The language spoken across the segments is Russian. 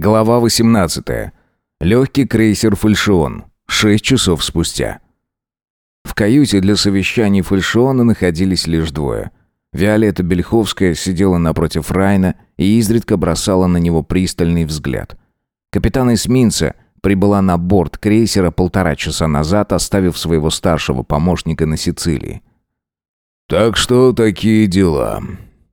Глава 18. Легкий крейсер «Фальшион». Шесть часов спустя. В каюте для совещаний «Фальшиона» находились лишь двое. Виолетта Бельховская сидела напротив Райна и изредка бросала на него пристальный взгляд. Капитан эсминца прибыла на борт крейсера полтора часа назад, оставив своего старшего помощника на Сицилии. «Так что такие дела»,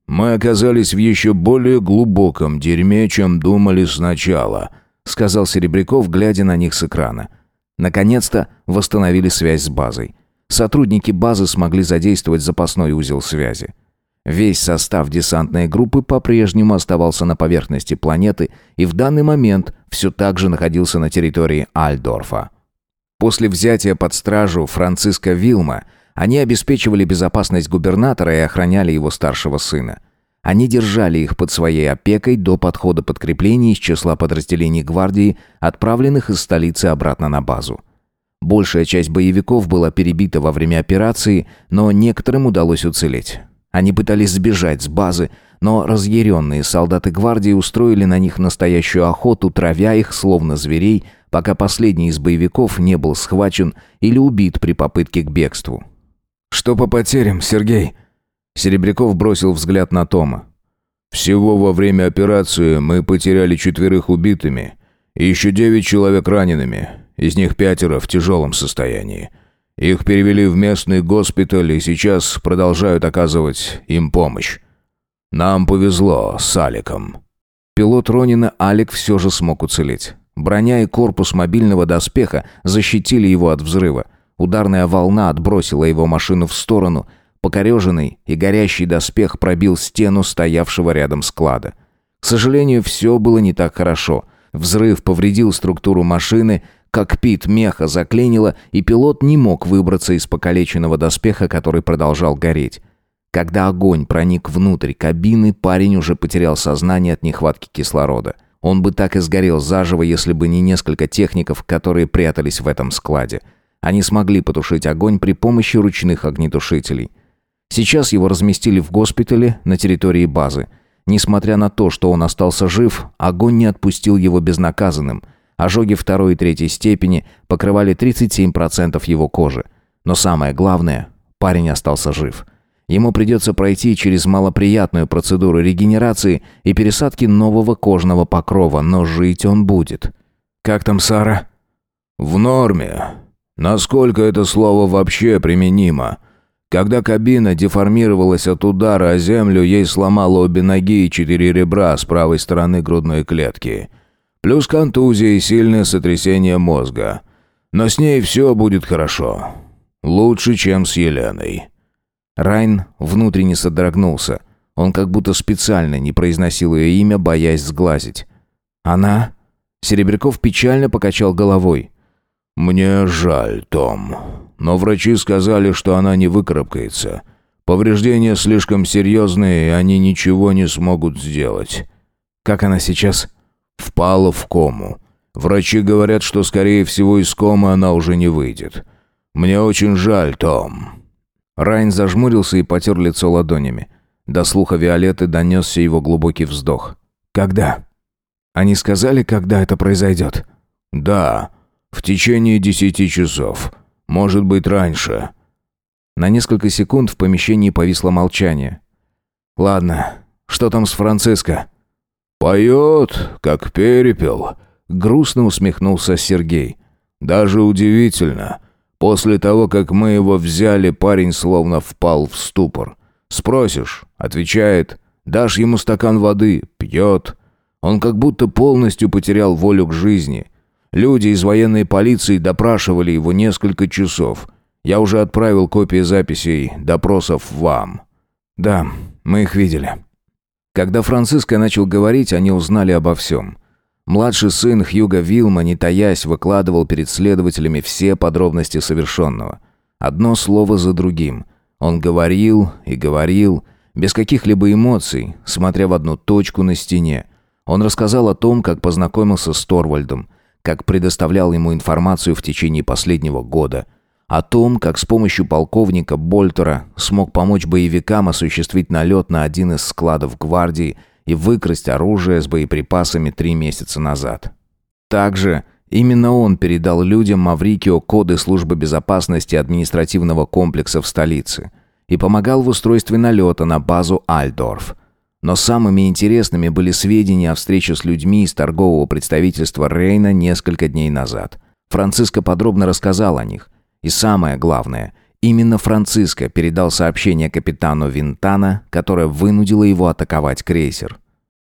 мы оказались в еще более глубоком дерьме, чем думали сначала», — сказал Серебряков, глядя на них с экрана. Наконец-то восстановили связь с базой. Сотрудники базы смогли задействовать запасной узел связи. Весь состав десантной группы по-прежнему оставался на поверхности планеты и в данный момент все так же находился на территории Альдорфа. После взятия под стражу Франциска Вилма они обеспечивали безопасность губернатора и охраняли его старшего сына. Они держали их под своей опекой до подхода подкреплений из числа подразделений гвардии, отправленных из столицы обратно на базу. Большая часть боевиков была перебита во время операции, но некоторым удалось уцелеть. Они пытались сбежать с базы, но разъяренные солдаты гвардии устроили на них настоящую охоту, травя их словно зверей, пока последний из боевиков не был схвачен или убит при попытке к бегству. «Что по потерям, Сергей?» Серебряков бросил взгляд на Тома. «Всего во время операции мы потеряли четверых убитыми и еще девять человек ранеными, из них пятеро в тяжелом состоянии. Их перевели в местный госпиталь и сейчас продолжают оказывать им помощь. Нам повезло с Аликом». Пилот Ронина Алик все же смог уцелеть. Броня и корпус мобильного доспеха защитили его от взрыва – Ударная волна отбросила его машину в сторону. Покореженный и горящий доспех пробил стену стоявшего рядом склада. К сожалению, все было не так хорошо. Взрыв повредил структуру машины, кокпит меха заклинило, и пилот не мог выбраться из покалеченного доспеха, который продолжал гореть. Когда огонь проник внутрь кабины, парень уже потерял сознание от нехватки кислорода. Он бы так и сгорел заживо, если бы не несколько техников, которые прятались в этом складе – они смогли потушить огонь при помощи ручных огнетушителей. Сейчас его разместили в госпитале на территории базы. Несмотря на то, что он остался жив, огонь не отпустил его безнаказанным. Ожоги второй и третьей степени покрывали 37% его кожи. Но самое главное, парень остался жив. Ему придется пройти через малоприятную процедуру регенерации и пересадки нового кожного покрова, но жить он будет. «Как там Сара?» «В норме. Насколько это слово вообще применимо? Когда кабина деформировалась от удара о землю, ей сломало обе ноги и четыре ребра с правой стороны грудной клетки. Плюс контузия и сильное сотрясение мозга. Но с ней все будет хорошо. Лучше, чем с Еленой. Райн внутренне содрогнулся. Он как будто специально не произносил ее имя, боясь сглазить. «Она?» Серебряков печально покачал головой. «Мне жаль, Том, но врачи сказали, что она не выкарабкается. Повреждения слишком серьезные, и они ничего не смогут сделать». «Как она сейчас?» «Впала в кому. Врачи говорят, что, скорее всего, из комы она уже не выйдет. Мне очень жаль, Том». Райн зажмурился и потер лицо ладонями. До слуха Виолетты донесся его глубокий вздох. «Когда?» «Они сказали, когда это произойдет?» «Да. В течение десяти часов. Может быть, раньше». На несколько секунд в помещении повисло молчание. «Ладно, что там с Франциско?» «Поет, как перепел», — грустно усмехнулся Сергей. «Даже удивительно. После того, как мы его взяли, парень словно впал в ступор. Спросишь, отвечает, дашь ему стакан воды, пьет. Он как будто полностью потерял волю к жизни. Люди из военной полиции допрашивали его несколько часов. Я уже отправил копии записей допросов вам. Да, мы их видели. Когда Франциско начал говорить, они узнали обо всем. Младший сын Хьюга Вилма, не таясь, выкладывал перед следователями все подробности совершенного. Одно слово за другим. Он говорил и говорил, без каких-либо эмоций, смотря в одну точку на стене. Он рассказал о том, как познакомился с Торвальдом – как предоставлял ему информацию в течение последнего года, о том, как с помощью полковника Больтера смог помочь боевикам осуществить налет на один из складов гвардии и выкрасть оружие с боеприпасами три месяца назад. Также именно он передал людям Маврикио коды службы безопасности административного комплекса в столице и помогал в устройстве налета на базу Альдорф – но самыми интересными были сведения о встрече с людьми из торгового представительства Рейна несколько дней назад. Франциско подробно рассказал о них. И самое главное, именно Франциско передал сообщение капитану Винтана, которое вынудило его атаковать крейсер.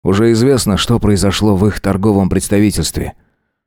«Уже известно, что произошло в их торговом представительстве?»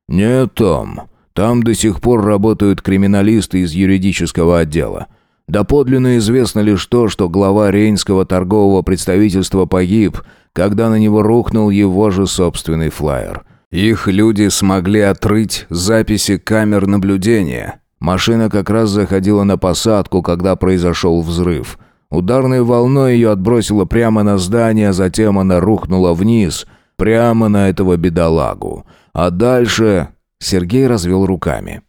«Не там. Там до сих пор работают криминалисты из юридического отдела. Доподлинно известно лишь то, что глава Рейнского торгового представительства погиб, когда на него рухнул его же собственный флайер. Их люди смогли отрыть записи камер наблюдения. Машина как раз заходила на посадку, когда произошел взрыв. Ударной волной ее отбросило прямо на здание, а затем она рухнула вниз, прямо на этого бедолагу. А дальше Сергей развел руками.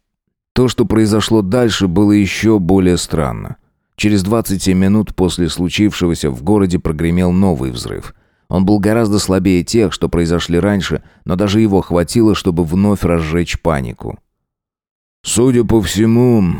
То, что произошло дальше, было еще более странно. Через 27 минут после случившегося в городе прогремел новый взрыв. Он был гораздо слабее тех, что произошли раньше, но даже его хватило, чтобы вновь разжечь панику. Судя по всему,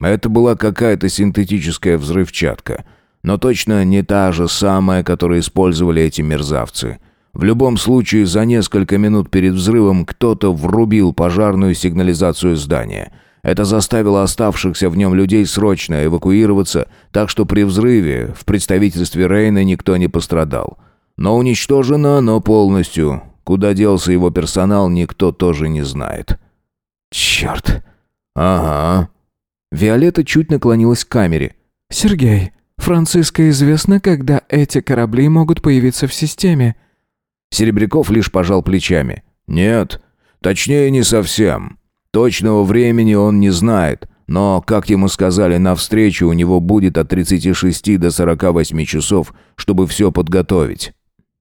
это была какая-то синтетическая взрывчатка, но точно не та же самая, которую использовали эти мерзавцы. В любом случае, за несколько минут перед взрывом кто-то врубил пожарную сигнализацию здания – это заставило оставшихся в нем людей срочно эвакуироваться, так что при взрыве в представительстве Рейна никто не пострадал. Но уничтожено оно полностью. Куда делся его персонал, никто тоже не знает. «Черт!» «Ага». Виолетта чуть наклонилась к камере. «Сергей, Франциско известно, когда эти корабли могут появиться в системе». Серебряков лишь пожал плечами. «Нет, точнее не совсем. Точного времени он не знает, но, как ему сказали, на встрече у него будет от 36 до 48 часов, чтобы все подготовить».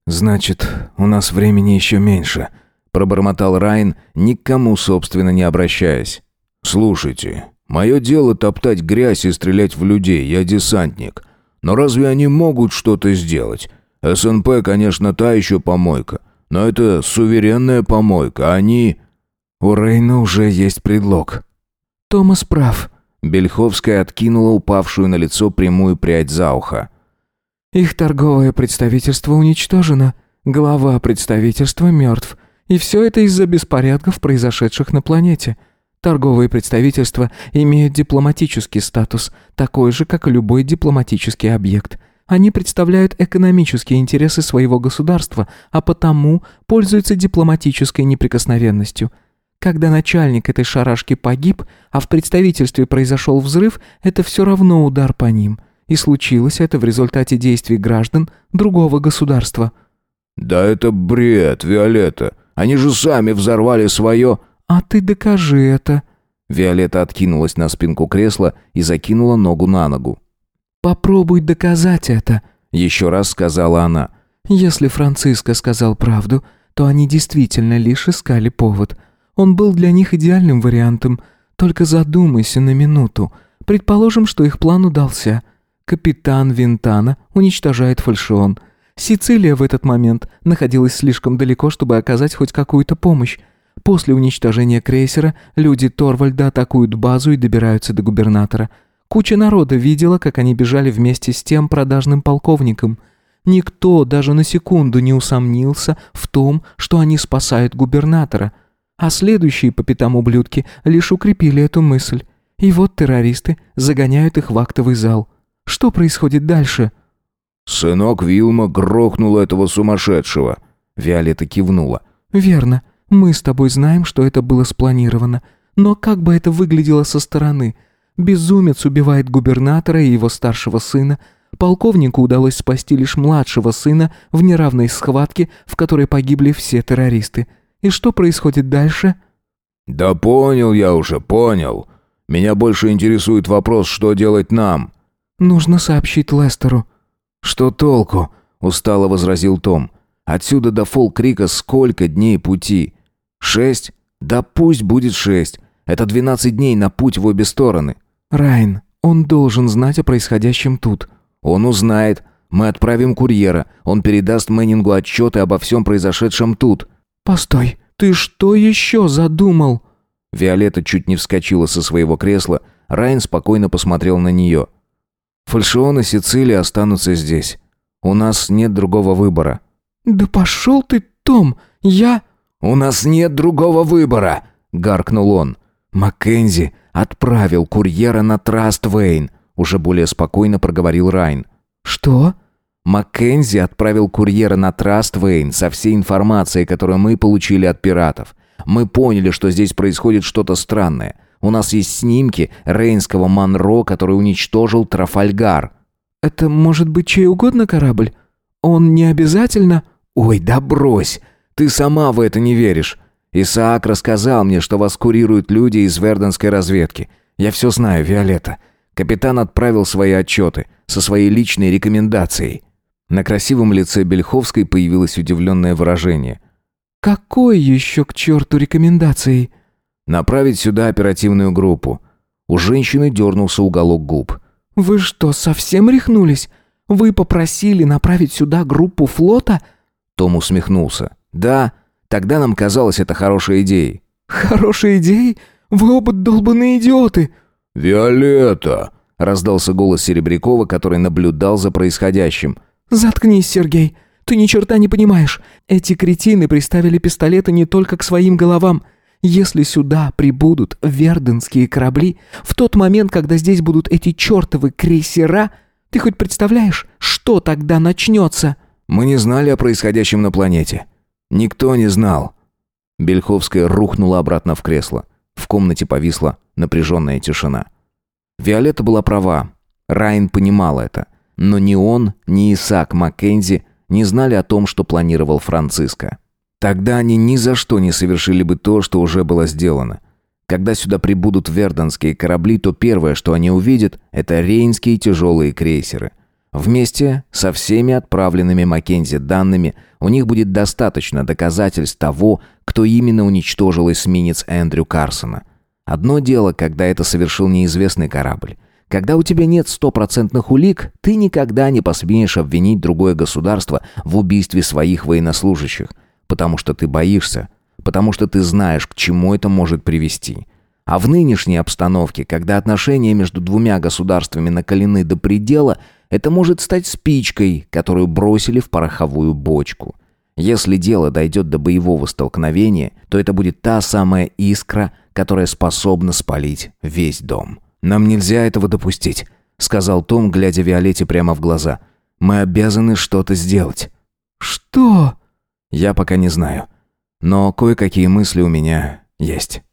«Значит, у нас времени еще меньше», — пробормотал Райн, никому, собственно, не обращаясь. «Слушайте, мое дело топтать грязь и стрелять в людей, я десантник. Но разве они могут что-то сделать? СНП, конечно, та еще помойка, но это суверенная помойка, а они...» У Рейна уже есть предлог. Томас прав. Бельховская откинула упавшую на лицо прямую прядь за ухо. Их торговое представительство уничтожено, глава представительства мертв, и все это из-за беспорядков, произошедших на планете. Торговые представительства имеют дипломатический статус, такой же, как и любой дипломатический объект – они представляют экономические интересы своего государства, а потому пользуются дипломатической неприкосновенностью. Когда начальник этой шарашки погиб, а в представительстве произошел взрыв, это все равно удар по ним. И случилось это в результате действий граждан другого государства». «Да это бред, Виолетта. Они же сами взорвали свое...» «А ты докажи это». Виолетта откинулась на спинку кресла и закинула ногу на ногу. «Попробуй доказать это», — еще раз сказала она. «Если Франциско сказал правду, то они действительно лишь искали повод. Он был для них идеальным вариантом, только задумайся на минуту. Предположим, что их план удался. Капитан Винтана уничтожает фальшион. Сицилия в этот момент находилась слишком далеко, чтобы оказать хоть какую-то помощь. После уничтожения крейсера люди Торвальда атакуют базу и добираются до губернатора. Куча народа видела, как они бежали вместе с тем продажным полковником. Никто даже на секунду не усомнился в том, что они спасают губернатора – а следующие по пятам ублюдки лишь укрепили эту мысль. И вот террористы загоняют их в актовый зал. Что происходит дальше?» «Сынок Вилма грохнул этого сумасшедшего», — Виолетта кивнула. «Верно. Мы с тобой знаем, что это было спланировано. Но как бы это выглядело со стороны? Безумец убивает губернатора и его старшего сына. Полковнику удалось спасти лишь младшего сына в неравной схватке, в которой погибли все террористы». И что происходит дальше?» «Да понял я уже, понял. Меня больше интересует вопрос, что делать нам». «Нужно сообщить Лестеру». «Что толку?» – устало возразил Том. «Отсюда до Фолк-Крика сколько дней пути?» «Шесть? Да пусть будет шесть. Это двенадцать дней на путь в обе стороны». «Райн, он должен знать о происходящем тут». «Он узнает. Мы отправим курьера. Он передаст Мэнингу отчеты обо всем произошедшем тут». «Постой, ты что еще задумал?» Виолетта чуть не вскочила со своего кресла, Райан спокойно посмотрел на нее. «Фальшион и Сицилия останутся здесь. У нас нет другого выбора». «Да пошел ты, Том! Я...» «У нас нет другого выбора!» — гаркнул он. «Маккензи отправил курьера на Траст Вейн», — уже более спокойно проговорил Райн. «Что?» Маккензи отправил курьера на Траст Вейн со всей информацией, которую мы получили от пиратов. Мы поняли, что здесь происходит что-то странное. У нас есть снимки Рейнского Манро, который уничтожил Трафальгар. Это может быть чей угодно корабль? Он не обязательно... Ой, да брось! Ты сама в это не веришь. Исаак рассказал мне, что вас курируют люди из Верденской разведки. Я все знаю, Виолетта. Капитан отправил свои отчеты со своей личной рекомендацией. На красивом лице Бельховской появилось удивленное выражение. «Какой еще к черту рекомендации?» «Направить сюда оперативную группу». У женщины дернулся уголок губ. «Вы что, совсем рехнулись? Вы попросили направить сюда группу флота?» Том усмехнулся. «Да, тогда нам казалось это хорошей идеей». «Хорошей идеей? Вы оба долбанные идиоты!» «Виолетта!» — раздался голос Серебрякова, который наблюдал за происходящим — «Заткнись, Сергей! Ты ни черта не понимаешь! Эти кретины приставили пистолеты не только к своим головам. Если сюда прибудут верденские корабли, в тот момент, когда здесь будут эти чертовы крейсера, ты хоть представляешь, что тогда начнется?» «Мы не знали о происходящем на планете. Никто не знал». Бельховская рухнула обратно в кресло. В комнате повисла напряженная тишина. Виолетта была права. Райн понимал это но ни он, ни Исаак Маккензи не знали о том, что планировал Франциско. Тогда они ни за что не совершили бы то, что уже было сделано. Когда сюда прибудут верденские корабли, то первое, что они увидят, это рейнские тяжелые крейсеры. Вместе со всеми отправленными Маккензи данными у них будет достаточно доказательств того, кто именно уничтожил эсминец Эндрю Карсона. Одно дело, когда это совершил неизвестный корабль – когда у тебя нет стопроцентных улик, ты никогда не посмеешь обвинить другое государство в убийстве своих военнослужащих, потому что ты боишься, потому что ты знаешь, к чему это может привести. А в нынешней обстановке, когда отношения между двумя государствами накалены до предела, это может стать спичкой, которую бросили в пороховую бочку. Если дело дойдет до боевого столкновения, то это будет та самая искра, которая способна спалить весь дом. «Нам нельзя этого допустить», — сказал Том, глядя Виолетте прямо в глаза. «Мы обязаны что-то сделать». «Что?» «Я пока не знаю. Но кое-какие мысли у меня есть».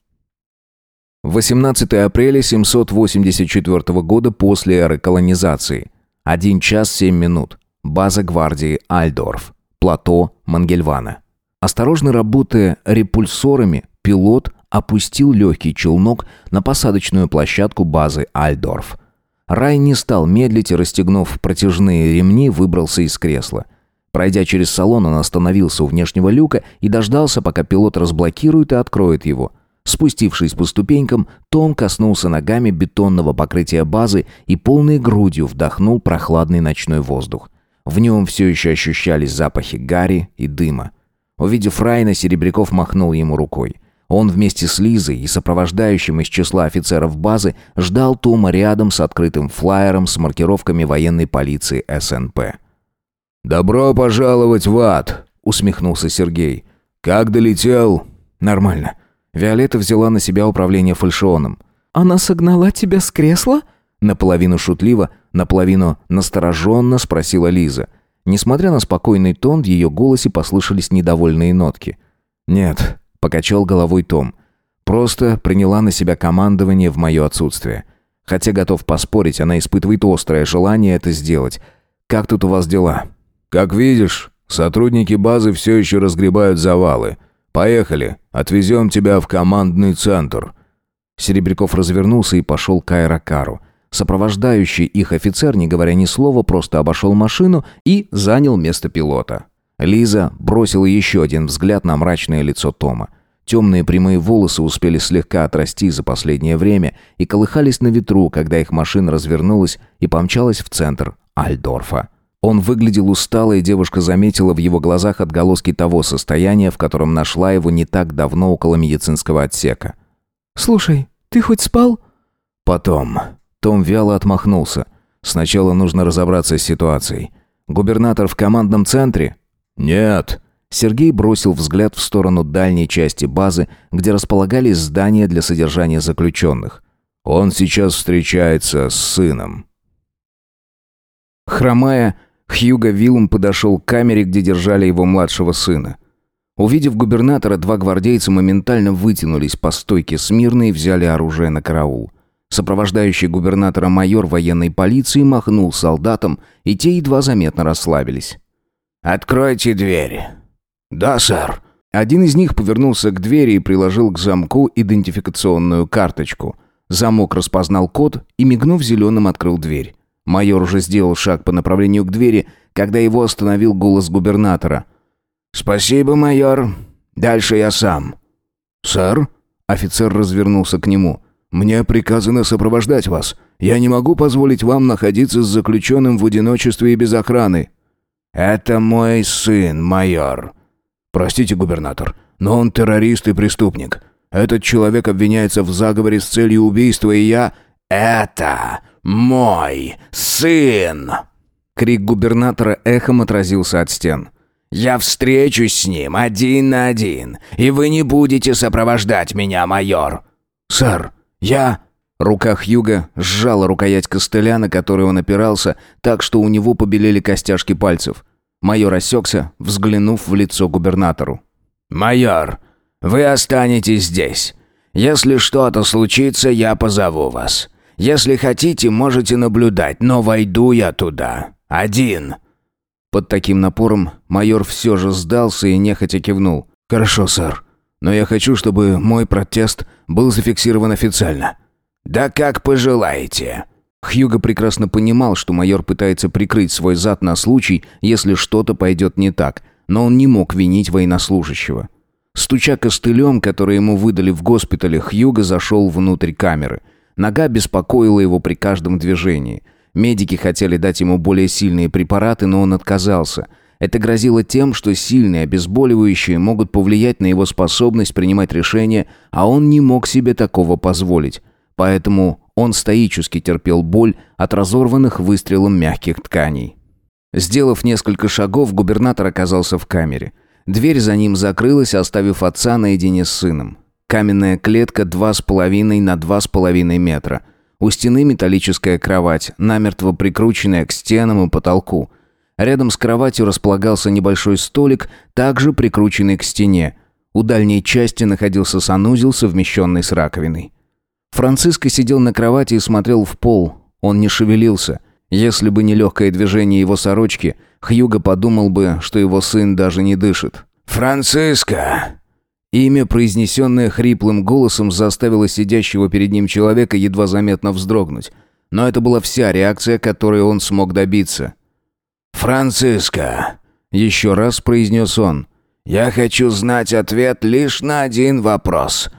18 апреля 784 года после эры колонизации. 1 час 7 минут. База гвардии Альдорф. Плато Мангельвана. Осторожно работая репульсорами, пилот опустил легкий челнок на посадочную площадку базы Альдорф. Рай не стал медлить и, расстегнув протяжные ремни, выбрался из кресла. Пройдя через салон, он остановился у внешнего люка и дождался, пока пилот разблокирует и откроет его. Спустившись по ступенькам, Том коснулся ногами бетонного покрытия базы и полной грудью вдохнул прохладный ночной воздух. В нем все еще ощущались запахи гари и дыма. Увидев Райна, Серебряков махнул ему рукой. Он вместе с Лизой и сопровождающим из числа офицеров базы ждал Тома рядом с открытым флаером с маркировками военной полиции СНП. «Добро пожаловать в ад!» — усмехнулся Сергей. «Как долетел?» «Нормально». Виолетта взяла на себя управление фальшионом. «Она согнала тебя с кресла?» Наполовину шутливо, наполовину настороженно спросила Лиза. Несмотря на спокойный тон, в ее голосе послышались недовольные нотки. «Нет», — покачал головой Том. «Просто приняла на себя командование в мое отсутствие. Хотя, готов поспорить, она испытывает острое желание это сделать. Как тут у вас дела?» «Как видишь, сотрудники базы все еще разгребают завалы. Поехали, отвезем тебя в командный центр». Серебряков развернулся и пошел к аэрокару. Сопровождающий их офицер, не говоря ни слова, просто обошел машину и занял место пилота. Лиза бросила еще один взгляд на мрачное лицо Тома. Темные прямые волосы успели слегка отрасти за последнее время и колыхались на ветру, когда их машина развернулась и помчалась в центр Альдорфа. Он выглядел устало, и девушка заметила в его глазах отголоски того состояния, в котором нашла его не так давно около медицинского отсека. «Слушай, ты хоть спал?» «Потом». Том вяло отмахнулся. «Сначала нужно разобраться с ситуацией. Губернатор в командном центре? «Нет». Сергей бросил взгляд в сторону дальней части базы, где располагались здания для содержания заключенных. «Он сейчас встречается с сыном». Хромая, Хьюго Вилм подошел к камере, где держали его младшего сына. Увидев губернатора, два гвардейца моментально вытянулись по стойке смирно и взяли оружие на караул. Сопровождающий губернатора майор военной полиции махнул солдатам, и те едва заметно расслабились. «Откройте двери». «Да, сэр». Один из них повернулся к двери и приложил к замку идентификационную карточку. Замок распознал код и, мигнув зеленым, открыл дверь. Майор уже сделал шаг по направлению к двери, когда его остановил голос губернатора. «Спасибо, майор. Дальше я сам». «Сэр?» — офицер развернулся к нему. «Мне приказано сопровождать вас. Я не могу позволить вам находиться с заключенным в одиночестве и без охраны». «Это мой сын, майор». «Простите, губернатор, но он террорист и преступник. Этот человек обвиняется в заговоре с целью убийства, и я...» «Это мой сын!» Крик губернатора эхом отразился от стен. «Я встречусь с ним один на один, и вы не будете сопровождать меня, майор!» «Сэр, я...» Рука Хьюга сжала рукоять костыля, на который он опирался, так что у него побелели костяшки пальцев. Майор осекся, взглянув в лицо губернатору. «Майор, вы останетесь здесь. Если что-то случится, я позову вас. Если хотите, можете наблюдать, но войду я туда. Один». Под таким напором майор все же сдался и нехотя кивнул. «Хорошо, сэр. Но я хочу, чтобы мой протест был зафиксирован официально». «Да как пожелаете». Хьюго прекрасно понимал, что майор пытается прикрыть свой зад на случай, если что-то пойдет не так, но он не мог винить военнослужащего. Стуча костылем, который ему выдали в госпитале, Хьюго зашел внутрь камеры. Нога беспокоила его при каждом движении. Медики хотели дать ему более сильные препараты, но он отказался. Это грозило тем, что сильные обезболивающие могут повлиять на его способность принимать решения, а он не мог себе такого позволить поэтому он стоически терпел боль от разорванных выстрелом мягких тканей. Сделав несколько шагов, губернатор оказался в камере. Дверь за ним закрылась, оставив отца наедине с сыном. Каменная клетка 2,5 на 2,5 метра. У стены металлическая кровать, намертво прикрученная к стенам и потолку. Рядом с кроватью располагался небольшой столик, также прикрученный к стене. У дальней части находился санузел, совмещенный с раковиной. Франциско сидел на кровати и смотрел в пол. Он не шевелился. Если бы не легкое движение его сорочки, Хьюго подумал бы, что его сын даже не дышит. «Франциско!» Имя, произнесенное хриплым голосом, заставило сидящего перед ним человека едва заметно вздрогнуть. Но это была вся реакция, которой он смог добиться. «Франциско!» — еще раз произнес он. «Я хочу знать ответ лишь на один вопрос.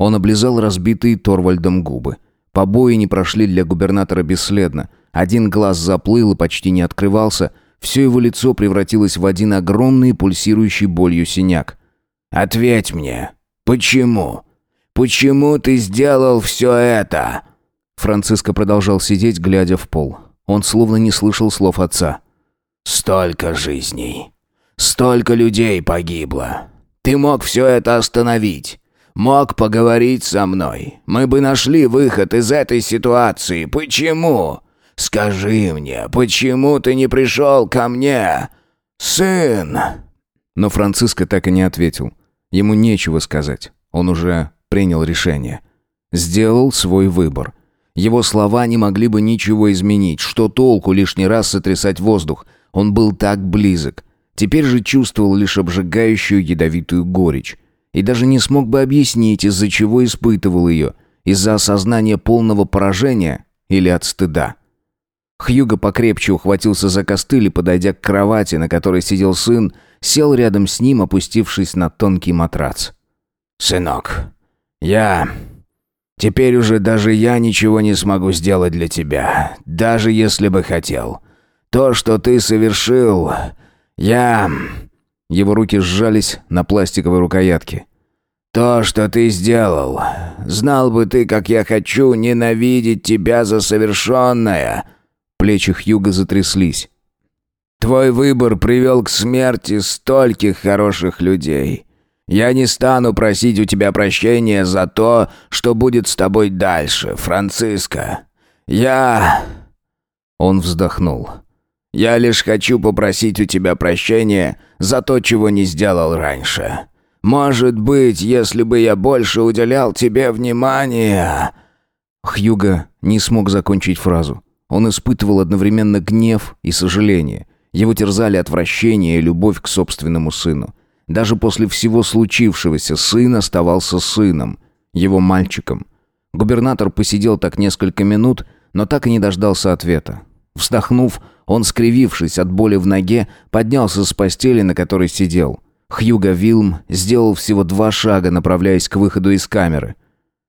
Он облизал разбитые Торвальдом губы. Побои не прошли для губернатора бесследно. Один глаз заплыл и почти не открывался. Все его лицо превратилось в один огромный пульсирующий болью синяк. «Ответь мне, почему? Почему ты сделал все это?» Франциско продолжал сидеть, глядя в пол. Он словно не слышал слов отца. «Столько жизней! Столько людей погибло! Ты мог все это остановить! мог поговорить со мной. Мы бы нашли выход из этой ситуации. Почему? Скажи мне, почему ты не пришел ко мне, сын?» Но Франциско так и не ответил. Ему нечего сказать. Он уже принял решение. Сделал свой выбор. Его слова не могли бы ничего изменить. Что толку лишний раз сотрясать воздух? Он был так близок. Теперь же чувствовал лишь обжигающую ядовитую горечь и даже не смог бы объяснить, из-за чего испытывал ее. Из-за осознания полного поражения или от стыда. Хьюго покрепче ухватился за костыль и, подойдя к кровати, на которой сидел сын, сел рядом с ним, опустившись на тонкий матрац. «Сынок, я... Теперь уже даже я ничего не смогу сделать для тебя, даже если бы хотел. То, что ты совершил, я... Его руки сжались на пластиковой рукоятке. «То, что ты сделал. Знал бы ты, как я хочу ненавидеть тебя за совершенное!» Плечи Хьюга затряслись. «Твой выбор привел к смерти стольких хороших людей. Я не стану просить у тебя прощения за то, что будет с тобой дальше, Франциско. Я...» Он вздохнул. «Я...» Я лишь хочу попросить у тебя прощения за то, чего не сделал раньше. Может быть, если бы я больше уделял тебе внимания...» Хьюго не смог закончить фразу. Он испытывал одновременно гнев и сожаление. Его терзали отвращение и любовь к собственному сыну. Даже после всего случившегося сын оставался сыном, его мальчиком. Губернатор посидел так несколько минут, но так и не дождался ответа. Вздохнув, он, скривившись от боли в ноге, поднялся с постели, на которой сидел. Хьюго Вилм сделал всего два шага, направляясь к выходу из камеры.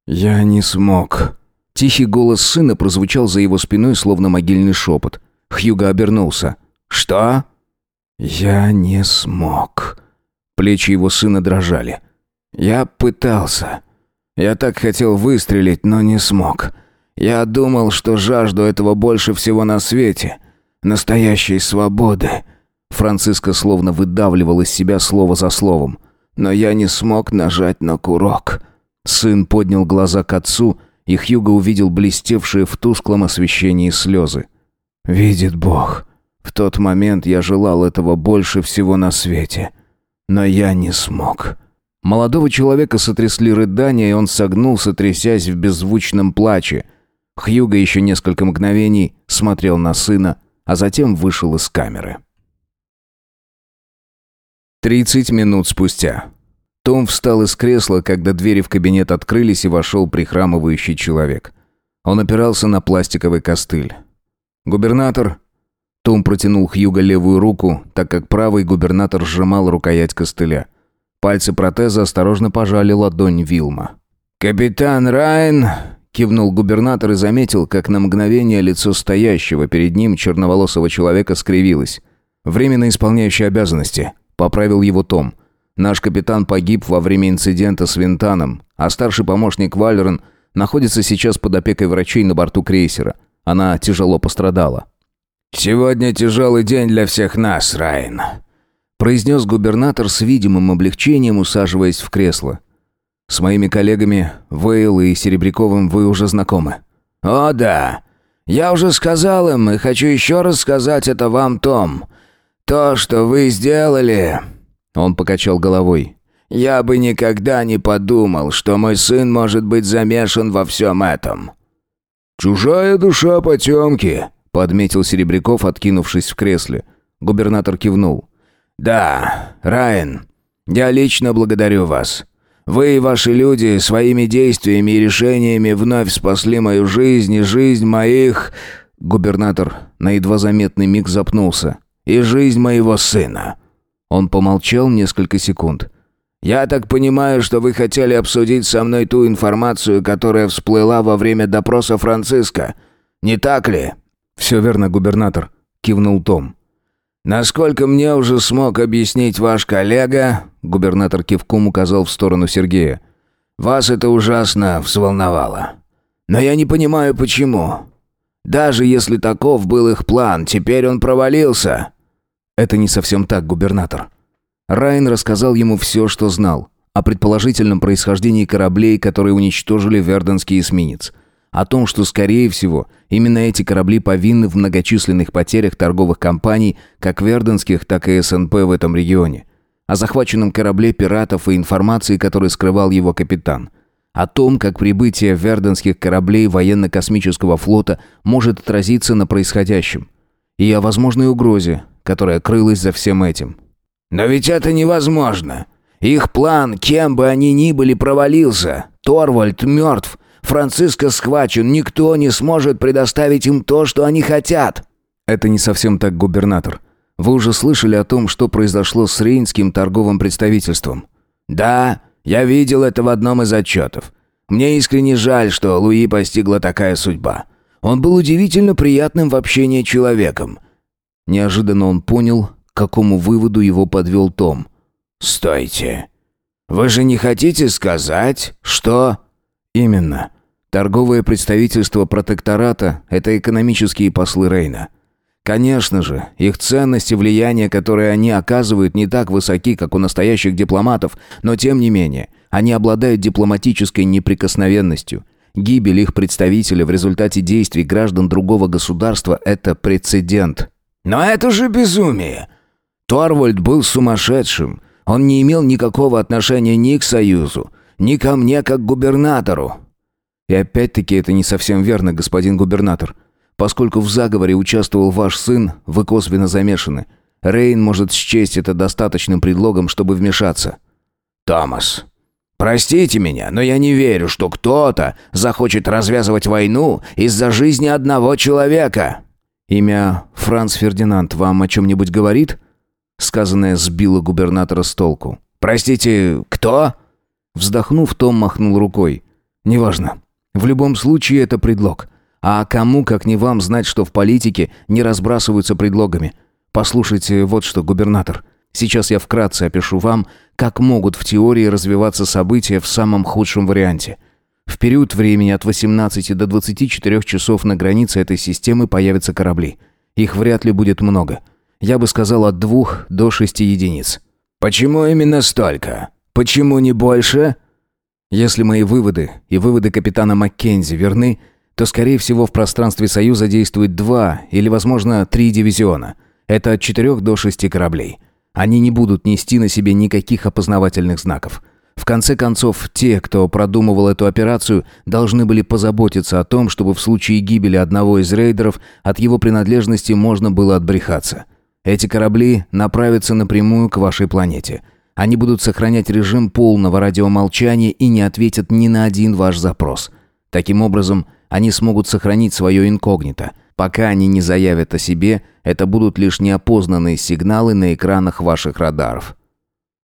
«Я не смог». Тихий голос сына прозвучал за его спиной, словно могильный шепот. Хьюго обернулся. «Что?» «Я не смог». Плечи его сына дрожали. «Я пытался. Я так хотел выстрелить, но не смог. Я думал, что жажду этого больше всего на свете. Настоящей свободы. Франциско словно выдавливал из себя слово за словом. Но я не смог нажать на курок. Сын поднял глаза к отцу, и Хьюго увидел блестевшие в тусклом освещении слезы. «Видит Бог. В тот момент я желал этого больше всего на свете. Но я не смог». Молодого человека сотрясли рыдания, и он согнулся, трясясь в беззвучном плаче – Хьюго еще несколько мгновений смотрел на сына, а затем вышел из камеры. 30 минут спустя. Том встал из кресла, когда двери в кабинет открылись и вошел прихрамывающий человек. Он опирался на пластиковый костыль. «Губернатор!» Том протянул Хьюго левую руку, так как правый губернатор сжимал рукоять костыля. Пальцы протеза осторожно пожали ладонь Вилма. «Капитан Райан Кивнул губернатор и заметил, как на мгновение лицо стоящего перед ним черноволосого человека скривилось. «Временно исполняющий обязанности», — поправил его Том. «Наш капитан погиб во время инцидента с Винтаном, а старший помощник Валерон находится сейчас под опекой врачей на борту крейсера. Она тяжело пострадала». «Сегодня тяжелый день для всех нас, Райан», — произнес губернатор с видимым облегчением, усаживаясь в кресло. С моими коллегами Вейл и Серебряковым вы уже знакомы». «О, да. Я уже сказал им и хочу еще раз сказать это вам, Том. То, что вы сделали...» Он покачал головой. «Я бы никогда не подумал, что мой сын может быть замешан во всем этом». «Чужая душа потемки», — подметил Серебряков, откинувшись в кресле. Губернатор кивнул. «Да, Райан, я лично благодарю вас. Вы и ваши люди своими действиями и решениями вновь спасли мою жизнь и жизнь моих...» Губернатор на едва заметный миг запнулся. «И жизнь моего сына». Он помолчал несколько секунд. «Я так понимаю, что вы хотели обсудить со мной ту информацию, которая всплыла во время допроса Франциска. Не так ли?» «Все верно, губернатор», — кивнул Том. Насколько мне уже смог объяснить ваш коллега, губернатор кивком указал в сторону Сергея. Вас это ужасно взволновало. Но я не понимаю почему. Даже если таков был их план, теперь он провалился. Это не совсем так, губернатор. Райан рассказал ему все, что знал о предположительном происхождении кораблей, которые уничтожили Верденский эсминец о том, что, скорее всего, именно эти корабли повинны в многочисленных потерях торговых компаний, как верденских, так и СНП в этом регионе. О захваченном корабле пиратов и информации, которую скрывал его капитан. О том, как прибытие верденских кораблей военно-космического флота может отразиться на происходящем. И о возможной угрозе, которая крылась за всем этим. «Но ведь это невозможно!» Их план, кем бы они ни были, провалился. Торвальд мертв, Франциско схвачен, никто не сможет предоставить им то, что они хотят». «Это не совсем так, губернатор. Вы уже слышали о том, что произошло с Рейнским торговым представительством?» «Да, я видел это в одном из отчетов. Мне искренне жаль, что Луи постигла такая судьба. Он был удивительно приятным в общении человеком». Неожиданно он понял, к какому выводу его подвел Том. «Стойте. Вы же не хотите сказать, что...» Именно. Торговое представительство протектората – это экономические послы Рейна. Конечно же, их ценность и влияние, которые они оказывают, не так высоки, как у настоящих дипломатов, но тем не менее, они обладают дипломатической неприкосновенностью. Гибель их представителя в результате действий граждан другого государства – это прецедент. Но это же безумие! Торвальд был сумасшедшим. Он не имел никакого отношения ни к Союзу, ни ко мне, как губернатору!» «И опять-таки это не совсем верно, господин губернатор. Поскольку в заговоре участвовал ваш сын, вы косвенно замешаны. Рейн может счесть это достаточным предлогом, чтобы вмешаться». «Томас, простите меня, но я не верю, что кто-то захочет развязывать войну из-за жизни одного человека!» «Имя Франц Фердинанд вам о чем-нибудь говорит?» Сказанное сбило губернатора с толку. «Простите, кто?» Вздохнув, Том махнул рукой. «Неважно. В любом случае это предлог. А кому, как не вам, знать, что в политике не разбрасываются предлогами? Послушайте вот что, губернатор. Сейчас я вкратце опишу вам, как могут в теории развиваться события в самом худшем варианте». В период времени от 18 до 24 часов на границе этой системы появятся корабли. Их вряд ли будет много. Я бы сказал от двух до шести единиц. «Почему именно столько?» Почему не больше? Если мои выводы и выводы капитана Маккензи верны, то, скорее всего, в пространстве Союза действует два или, возможно, три дивизиона. Это от четырех до шести кораблей. Они не будут нести на себе никаких опознавательных знаков. В конце концов, те, кто продумывал эту операцию, должны были позаботиться о том, чтобы в случае гибели одного из рейдеров от его принадлежности можно было отбрехаться. Эти корабли направятся напрямую к вашей планете – они будут сохранять режим полного радиомолчания и не ответят ни на один ваш запрос. Таким образом, они смогут сохранить свое инкогнито. Пока они не заявят о себе, это будут лишь неопознанные сигналы на экранах ваших радаров.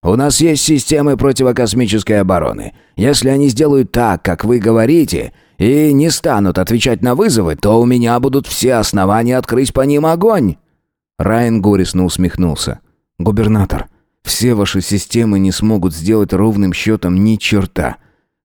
У нас есть системы противокосмической обороны. Если они сделают так, как вы говорите, и не станут отвечать на вызовы, то у меня будут все основания открыть по ним огонь. Райан горестно усмехнулся. Губернатор, все ваши системы не смогут сделать ровным счетом ни черта.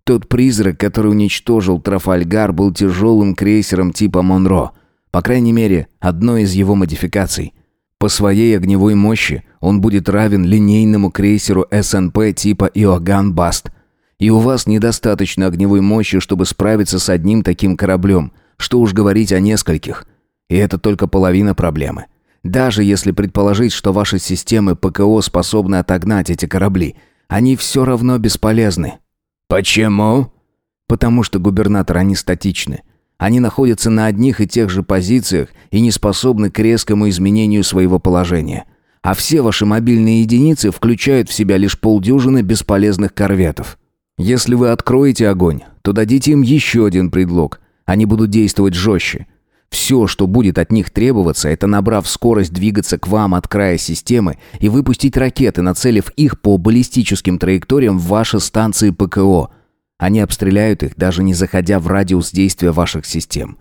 Тот призрак, который уничтожил Трафальгар, был тяжелым крейсером типа «Монро». По крайней мере, одной из его модификаций. По своей огневой мощи он будет равен линейному крейсеру СНП типа «Иоганн Баст». И у вас недостаточно огневой мощи, чтобы справиться с одним таким кораблем. Что уж говорить о нескольких. И это только половина проблемы. Даже если предположить, что ваши системы ПКО способны отогнать эти корабли, они все равно бесполезны». «Почему?» «Потому что, губернатор, они статичны. Они находятся на одних и тех же позициях и не способны к резкому изменению своего положения. А все ваши мобильные единицы включают в себя лишь полдюжины бесполезных корветов. Если вы откроете огонь, то дадите им еще один предлог. Они будут действовать жестче. Все, что будет от них требоваться, это набрав скорость двигаться к вам от края системы и выпустить ракеты, нацелив их по баллистическим траекториям в ваши станции ПКО. Они обстреляют их, даже не заходя в радиус действия ваших систем.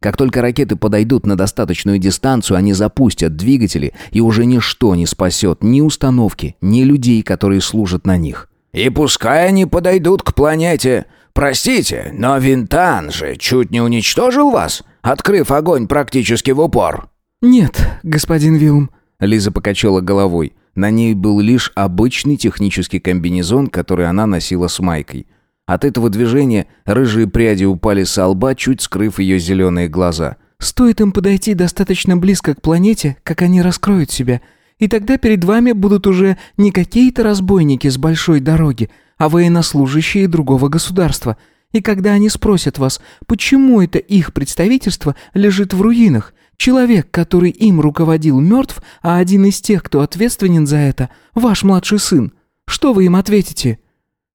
Как только ракеты подойдут на достаточную дистанцию, они запустят двигатели, и уже ничто не спасет ни установки, ни людей, которые служат на них. «И пускай они подойдут к планете. Простите, но Винтан же чуть не уничтожил вас открыв огонь практически в упор». «Нет, господин Вилм», — Лиза покачала головой. На ней был лишь обычный технический комбинезон, который она носила с майкой. От этого движения рыжие пряди упали с лба, чуть скрыв ее зеленые глаза. «Стоит им подойти достаточно близко к планете, как они раскроют себя, и тогда перед вами будут уже не какие-то разбойники с большой дороги, а военнослужащие другого государства». И когда они спросят вас, почему это их представительство лежит в руинах, человек, который им руководил, мертв, а один из тех, кто ответственен за это, ваш младший сын, что вы им ответите?»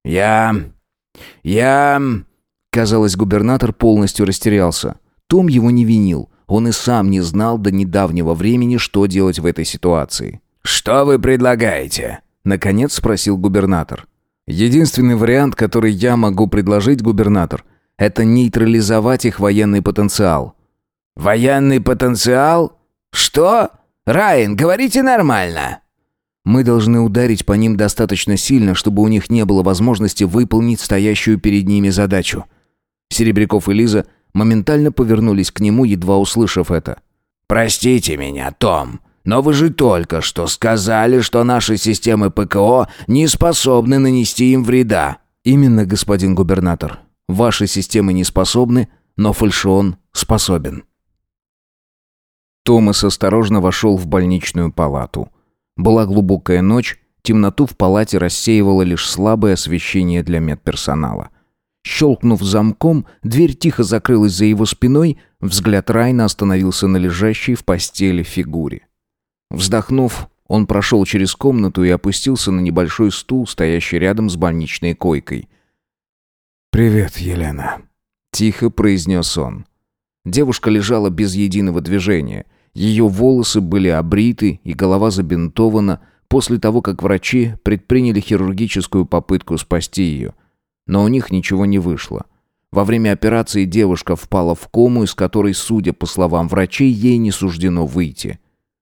«Я... я...» Казалось, губернатор полностью растерялся. Том его не винил. Он и сам не знал до недавнего времени, что делать в этой ситуации. «Что вы предлагаете?» Наконец спросил губернатор. Единственный вариант, который я могу предложить, губернатор, это нейтрализовать их военный потенциал. Военный потенциал? Что? Райан, говорите нормально. Мы должны ударить по ним достаточно сильно, чтобы у них не было возможности выполнить стоящую перед ними задачу. Серебряков и Лиза моментально повернулись к нему, едва услышав это. «Простите меня, Том, но вы же только что сказали, что наши системы ПКО не способны нанести им вреда». «Именно, господин губернатор. Ваши системы не способны, но фальшион способен». Томас осторожно вошел в больничную палату. Была глубокая ночь, темноту в палате рассеивало лишь слабое освещение для медперсонала. Щелкнув замком, дверь тихо закрылась за его спиной, взгляд Райна остановился на лежащей в постели фигуре. Вздохнув, он прошел через комнату и опустился на небольшой стул, стоящий рядом с больничной койкой. «Привет, Елена», — тихо произнес он. Девушка лежала без единого движения. Ее волосы были обриты и голова забинтована после того, как врачи предприняли хирургическую попытку спасти ее. Но у них ничего не вышло. Во время операции девушка впала в кому, из которой, судя по словам врачей, ей не суждено выйти.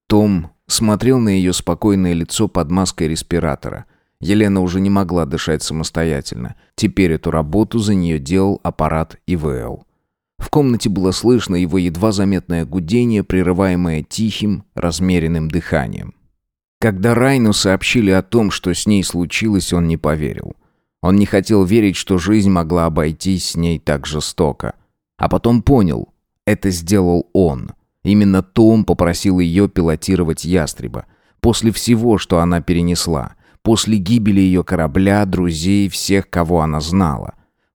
Том смотрел на ее спокойное лицо под маской респиратора. Елена уже не могла дышать самостоятельно. Теперь эту работу за нее делал аппарат ИВЛ. В комнате было слышно его едва заметное гудение, прерываемое тихим, размеренным дыханием. Когда Райну сообщили о том, что с ней случилось, он не поверил. Он не хотел верить, что жизнь могла обойтись с ней так жестоко. А потом понял, это сделал он – Именно Том попросил ее пилотировать ястреба. После всего, что она перенесла. После гибели ее корабля, друзей, всех, кого она знала.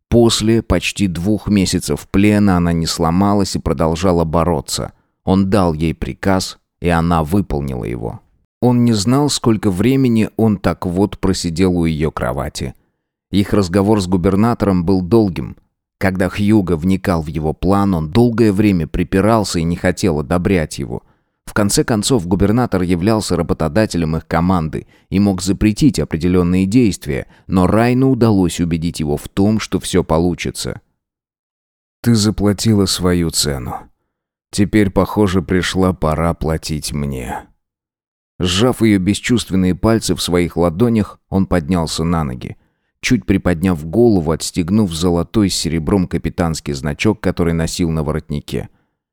После почти двух месяцев плена она не сломалась и продолжала бороться. Он дал ей приказ, и она выполнила его. Он не знал, сколько времени он так вот просидел у ее кровати. Их разговор с губернатором был долгим – когда Хьюго вникал в его план, он долгое время припирался и не хотел одобрять его. В конце концов, губернатор являлся работодателем их команды и мог запретить определенные действия, но Райну удалось убедить его в том, что все получится. «Ты заплатила свою цену. Теперь, похоже, пришла пора платить мне». Сжав ее бесчувственные пальцы в своих ладонях, он поднялся на ноги чуть приподняв голову, отстегнув золотой с серебром капитанский значок, который носил на воротнике.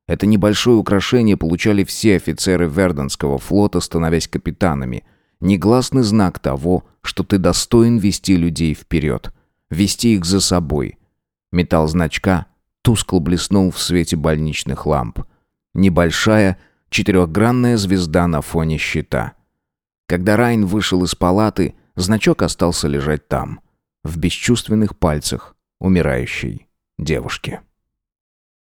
Это небольшое украшение получали все офицеры Верденского флота, становясь капитанами. Негласный знак того, что ты достоин вести людей вперед, вести их за собой. Металл значка тускло блеснул в свете больничных ламп. Небольшая четырехгранная звезда на фоне щита. Когда Райн вышел из палаты, значок остался лежать там – в бесчувственных пальцах умирающей девушки.